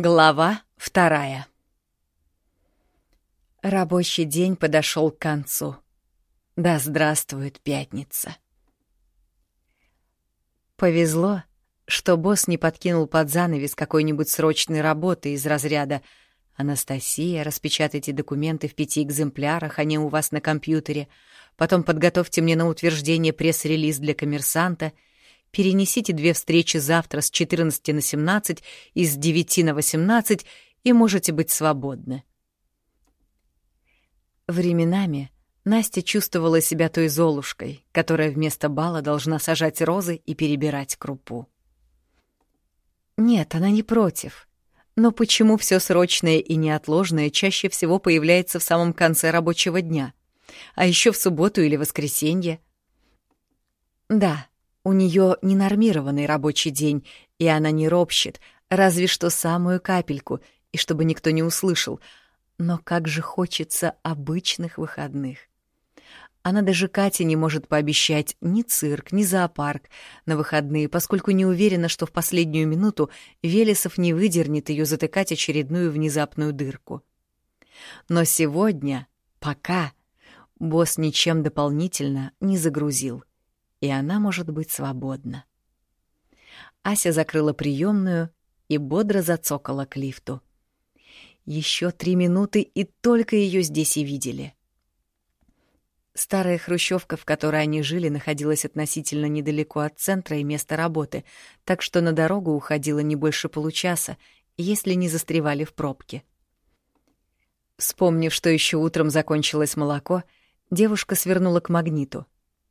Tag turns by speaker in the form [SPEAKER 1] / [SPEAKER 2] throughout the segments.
[SPEAKER 1] Глава вторая Рабочий день подошел к концу. Да здравствует пятница. Повезло, что босс не подкинул под занавес какой-нибудь срочной работы из разряда «Анастасия, распечатайте документы в пяти экземплярах, они у вас на компьютере, потом подготовьте мне на утверждение пресс-релиз для коммерсанта», перенесите две встречи завтра с 14 на 17 и с 9 на 18 и можете быть свободны. Временами Настя чувствовала себя той золушкой, которая вместо бала должна сажать розы и перебирать крупу. Нет, она не против. Но почему все срочное и неотложное чаще всего появляется в самом конце рабочего дня? А еще в субботу или воскресенье? Да, у нее ненормированный рабочий день, и она не ропщет, разве что самую капельку, и чтобы никто не услышал. Но как же хочется обычных выходных. Она даже Кате не может пообещать ни цирк, ни зоопарк на выходные, поскольку не уверена, что в последнюю минуту Велесов не выдернет ее затыкать очередную внезапную дырку. Но сегодня, пока, босс ничем дополнительно не загрузил, и она может быть свободна. Ася закрыла приемную и бодро зацокала к лифту. Еще три минуты, и только ее здесь и видели. Старая хрущевка, в которой они жили, находилась относительно недалеко от центра и места работы, так что на дорогу уходило не больше получаса, если не застревали в пробке. Вспомнив, что еще утром закончилось молоко, девушка свернула к магниту.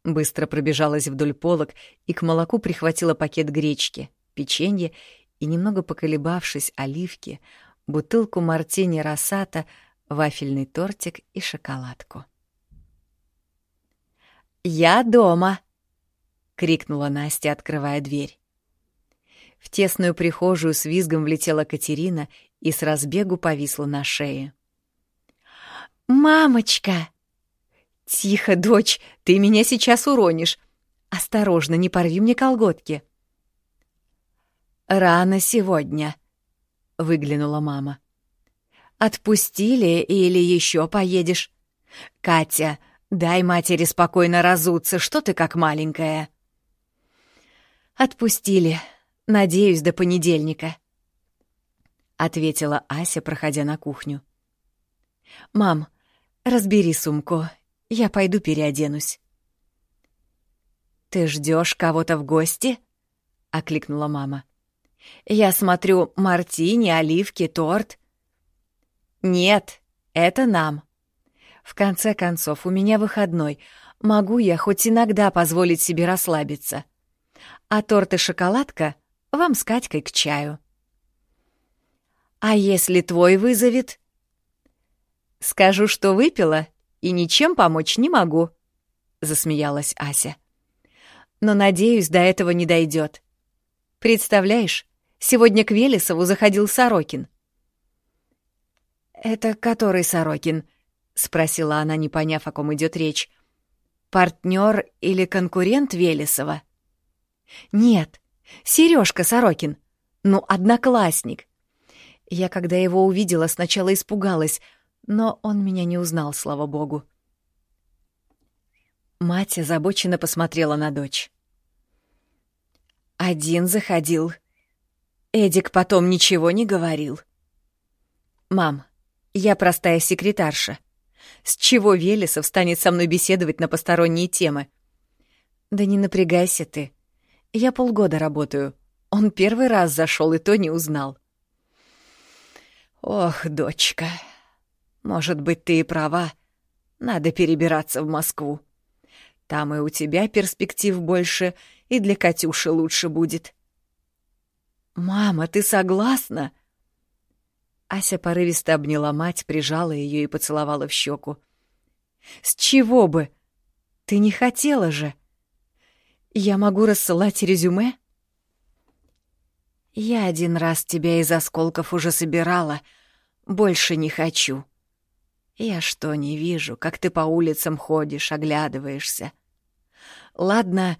[SPEAKER 1] Быстро пробежалась вдоль полок и к молоку прихватила пакет гречки, печенье и, немного поколебавшись, оливки, бутылку мартини Росата, вафельный тортик и шоколадку. «Я дома!» — крикнула Настя, открывая дверь. В тесную прихожую с визгом влетела Катерина и с разбегу повисла на шее. «Мамочка!» «Тихо, дочь, ты меня сейчас уронишь. Осторожно, не порви мне колготки». «Рано сегодня», — выглянула мама. «Отпустили или еще поедешь? Катя, Дай матери спокойно разуться, что ты как маленькая. Отпустили. Надеюсь, до понедельника. Ответила Ася, проходя на кухню. Мам, разбери сумку. Я пойду переоденусь. Ты ждешь кого-то в гости? окликнула мама. Я смотрю, мартини, оливки, торт. Нет, это нам. В конце концов, у меня выходной. Могу я хоть иногда позволить себе расслабиться. А торт и шоколадка вам с Катькой к чаю. А если твой вызовет? Скажу, что выпила и ничем помочь не могу, засмеялась Ася. Но надеюсь, до этого не дойдет. Представляешь, сегодня к Велесову заходил Сорокин. Это который Сорокин? — спросила она, не поняв, о ком идет речь. «Партнер или конкурент Велесова?» «Нет, Сережка Сорокин. Ну, одноклассник. Я, когда его увидела, сначала испугалась, но он меня не узнал, слава богу». Мать озабоченно посмотрела на дочь. «Один заходил. Эдик потом ничего не говорил». «Мам, я простая секретарша. С чего Велесов станет со мной беседовать на посторонние темы? Да не напрягайся ты. Я полгода работаю. Он первый раз зашел и то не узнал. Ох, дочка, может быть, ты и права. Надо перебираться в Москву. Там и у тебя перспектив больше, и для Катюши лучше будет. «Мама, ты согласна?» Ася порывисто обняла мать, прижала ее и поцеловала в щеку. «С чего бы? Ты не хотела же? Я могу рассылать резюме?» «Я один раз тебя из осколков уже собирала. Больше не хочу. Я что, не вижу, как ты по улицам ходишь, оглядываешься? Ладно...»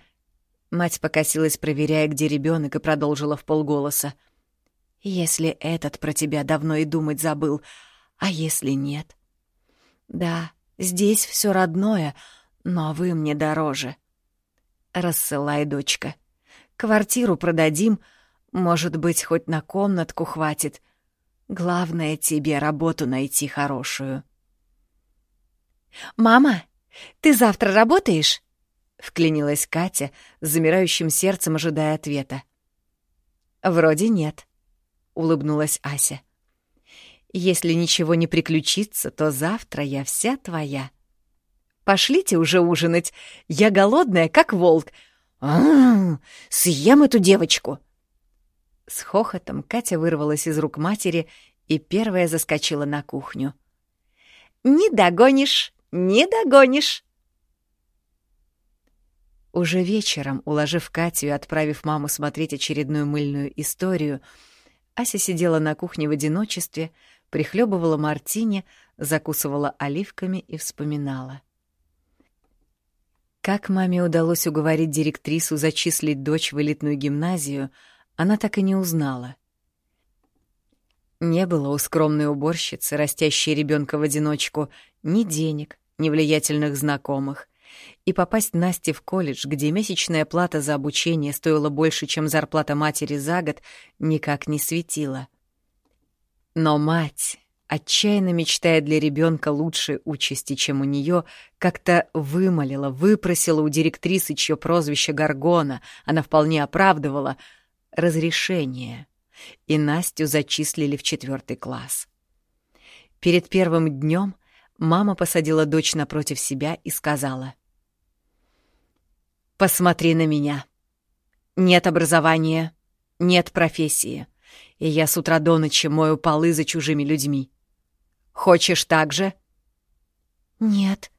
[SPEAKER 1] Мать покосилась, проверяя, где ребенок, и продолжила в полголоса. Если этот про тебя давно и думать забыл, а если нет? Да, здесь все родное, но вы мне дороже. Рассылай, дочка. Квартиру продадим, может быть, хоть на комнатку хватит. Главное тебе работу найти хорошую. «Мама, ты завтра работаешь?» — вклинилась Катя, замирающим сердцем ожидая ответа. «Вроде нет», — улыбнулась Ася. «Если ничего не приключится, то завтра я вся твоя. Пошлите уже ужинать, я голодная, как волк. А, -а, -а съем эту девочку!» С хохотом Катя вырвалась из рук матери и первая заскочила на кухню. «Не догонишь, не догонишь!» Уже вечером, уложив Катю и отправив маму смотреть очередную мыльную историю, Ася сидела на кухне в одиночестве, прихлебывала мартини, закусывала оливками и вспоминала. Как маме удалось уговорить директрису зачислить дочь в элитную гимназию, она так и не узнала. Не было у скромной уборщицы, растящей ребенка в одиночку, ни денег, ни влиятельных знакомых, и попасть Насте в колледж, где месячная плата за обучение стоила больше, чем зарплата матери за год, никак не светила. Но мать, отчаянно мечтая для ребенка лучшей участи, чем у нее, как-то вымолила, выпросила у директрисы, чье прозвище Гаргона она вполне оправдывала, разрешение, и Настю зачислили в четвертый класс. Перед первым днем мама посадила дочь напротив себя и сказала — Посмотри на меня. Нет образования, нет профессии, и я с утра до ночи мою полы за чужими людьми. Хочешь так же? Нет.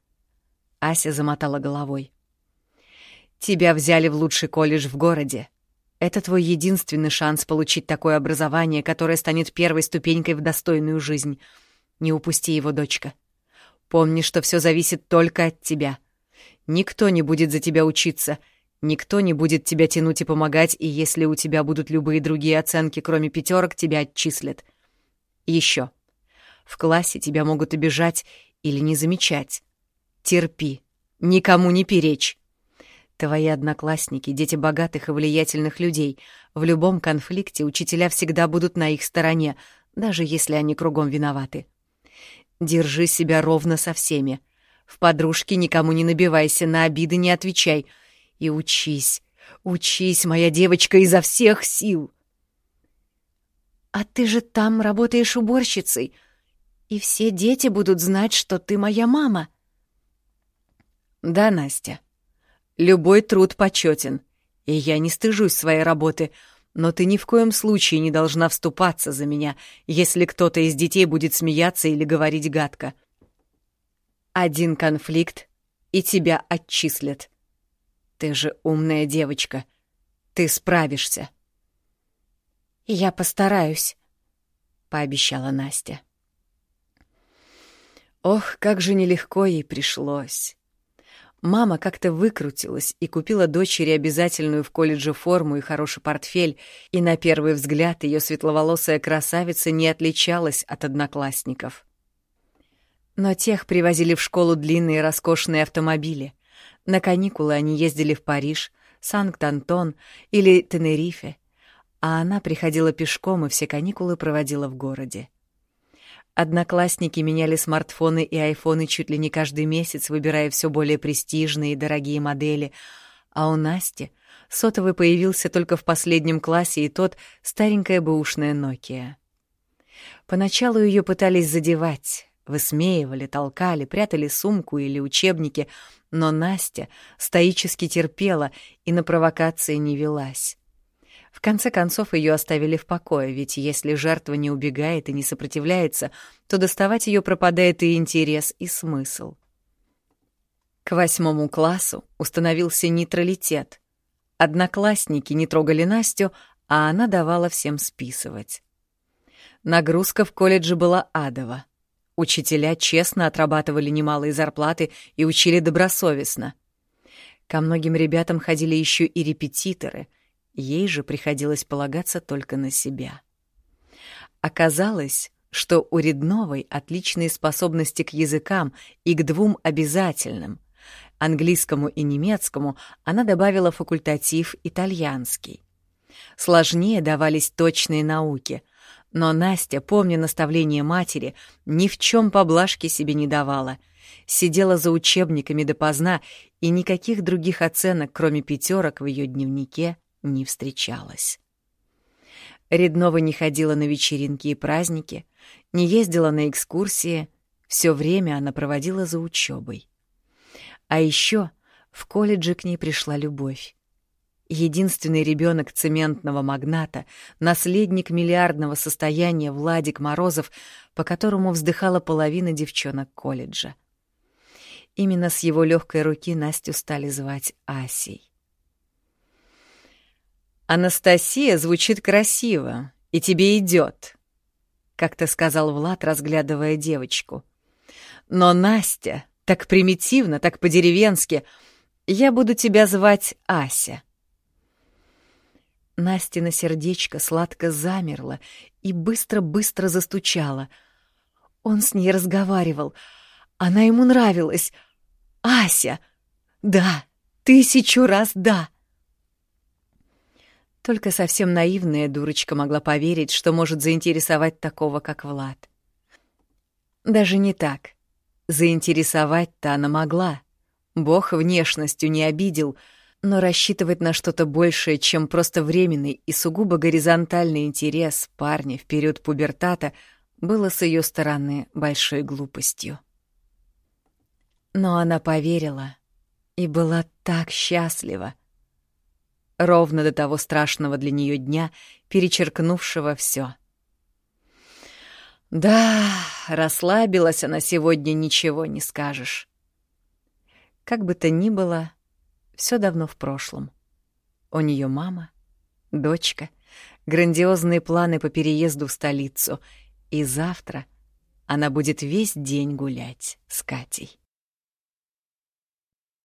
[SPEAKER 1] Ася замотала головой. Тебя взяли в лучший колледж в городе. Это твой единственный шанс получить такое образование, которое станет первой ступенькой в достойную жизнь. Не упусти его, дочка. Помни, что все зависит только от тебя — Никто не будет за тебя учиться, никто не будет тебя тянуть и помогать, и если у тебя будут любые другие оценки, кроме пятерок, тебя отчислят. Еще. В классе тебя могут обижать или не замечать. Терпи, никому не перечь. Твои одноклассники — дети богатых и влиятельных людей. В любом конфликте учителя всегда будут на их стороне, даже если они кругом виноваты. Держи себя ровно со всеми. В подружке никому не набивайся, на обиды не отвечай. И учись, учись, моя девочка, изо всех сил. А ты же там работаешь уборщицей, и все дети будут знать, что ты моя мама. Да, Настя, любой труд почетен, и я не стыжусь своей работы, но ты ни в коем случае не должна вступаться за меня, если кто-то из детей будет смеяться или говорить гадко. — один конфликт, и тебя отчислят. Ты же умная девочка. Ты справишься. Я постараюсь, пообещала Настя. Ох, как же нелегко ей пришлось. Мама как-то выкрутилась и купила дочери обязательную в колледже форму и хороший портфель, и на первый взгляд ее светловолосая красавица не отличалась от одноклассников. Но тех привозили в школу длинные роскошные автомобили. На каникулы они ездили в Париж, Санкт-Антон или Тенерифе, а она приходила пешком и все каникулы проводила в городе. Одноклассники меняли смартфоны и айфоны чуть ли не каждый месяц, выбирая все более престижные и дорогие модели, а у Насти сотовый появился только в последнем классе, и тот — старенькая бэушная Nokia. Поначалу ее пытались задевать, Высмеивали, толкали, прятали сумку или учебники, но Настя стоически терпела и на провокации не велась. В конце концов ее оставили в покое, ведь если жертва не убегает и не сопротивляется, то доставать ее пропадает и интерес, и смысл. К восьмому классу установился нейтралитет. Одноклассники не трогали Настю, а она давала всем списывать. Нагрузка в колледже была адова. Учителя честно отрабатывали немалые зарплаты и учили добросовестно. Ко многим ребятам ходили еще и репетиторы, ей же приходилось полагаться только на себя. Оказалось, что у Редновой отличные способности к языкам и к двум обязательным. Английскому и немецкому она добавила факультатив итальянский. Сложнее давались точные науки, но Настя, помня наставление матери, ни в чем поблажки себе не давала. Сидела за учебниками допоздна, и никаких других оценок, кроме пятерок, в ее дневнике не встречалось. Реднова не ходила на вечеринки и праздники, не ездила на экскурсии, все время она проводила за учебой. А еще в колледже к ней пришла любовь. Единственный ребенок цементного магната, наследник миллиардного состояния Владик Морозов, по которому вздыхала половина девчонок колледжа. Именно с его легкой руки Настю стали звать Асей. «Анастасия звучит красиво, и тебе идет», — как-то сказал Влад, разглядывая девочку. «Но Настя так примитивно, так по-деревенски. Я буду тебя звать Ася». Настина сердечко сладко замерло и быстро-быстро застучало. Он с ней разговаривал. Она ему нравилась. «Ася! Да, тысячу раз да!» Только совсем наивная дурочка могла поверить, что может заинтересовать такого, как Влад. Даже не так. Заинтересовать-то она могла. Бог внешностью не обидел, но рассчитывать на что-то большее, чем просто временный и сугубо горизонтальный интерес парня в период пубертата, было с ее стороны большой глупостью. Но она поверила и была так счастлива, ровно до того страшного для нее дня, перечеркнувшего все. Да, расслабилась она сегодня, ничего не скажешь. Как бы то ни было, все давно в прошлом. У нее мама, дочка, грандиозные планы по переезду в столицу, и завтра она будет весь день гулять с Катей.